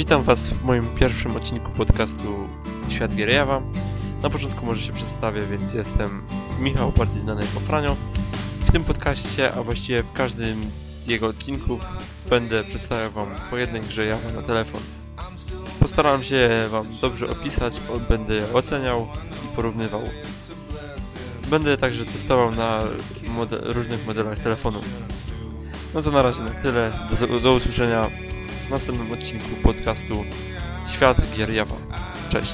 Witam Was w moim pierwszym odcinku podcastu Świat Gier Jawa. Na początku może się przedstawię, więc jestem Michał, bardziej znany jako Franio. W tym podcaście, a właściwie w każdym z jego odcinków będę przedstawiał Wam po jednej grze Jawa na telefon. Postaram się Wam dobrze opisać, będę je oceniał i porównywał. Będę także testował na różnych modelach telefonu. No to na razie na tyle. Do, do usłyszenia w następnym odcinku podcastu Świat Gier Jawa. Cześć.